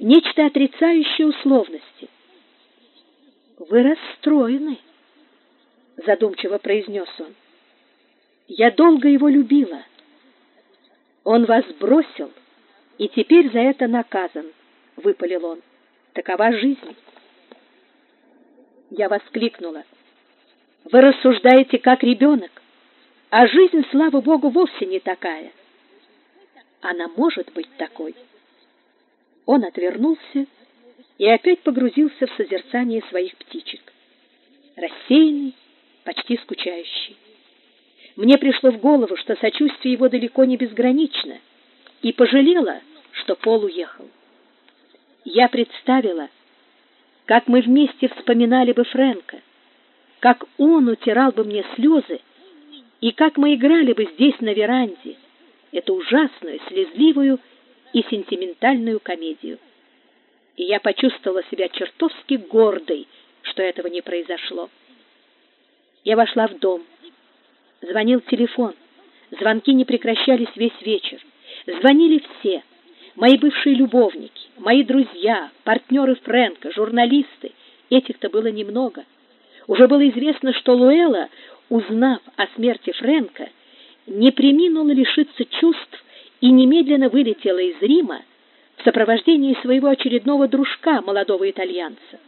нечто отрицающее условности. «Вы расстроены», — задумчиво произнес он. «Я долго его любила. Он вас бросил, и теперь за это наказан», — выпалил он. «Такова жизнь». Я воскликнула. «Вы рассуждаете как ребенок, а жизнь, слава Богу, вовсе не такая. Она может быть такой». Он отвернулся и опять погрузился в созерцание своих птичек. Рассеянный, почти скучающий. Мне пришло в голову, что сочувствие его далеко не безгранично, и пожалела, что Пол уехал. Я представила, как мы вместе вспоминали бы Фрэнка, как он утирал бы мне слезы, и как мы играли бы здесь на веранде эту ужасную, слезливую и сентиментальную комедию. И я почувствовала себя чертовски гордой, что этого не произошло. Я вошла в дом. Звонил телефон. Звонки не прекращались весь вечер. Звонили все. Мои бывшие любовники, мои друзья, партнеры Фрэнка, журналисты. Этих-то было немного. Уже было известно, что Луэлла, узнав о смерти Фрэнка, не преминула лишиться чувств и немедленно вылетела из Рима в сопровождении своего очередного дружка, молодого итальянца.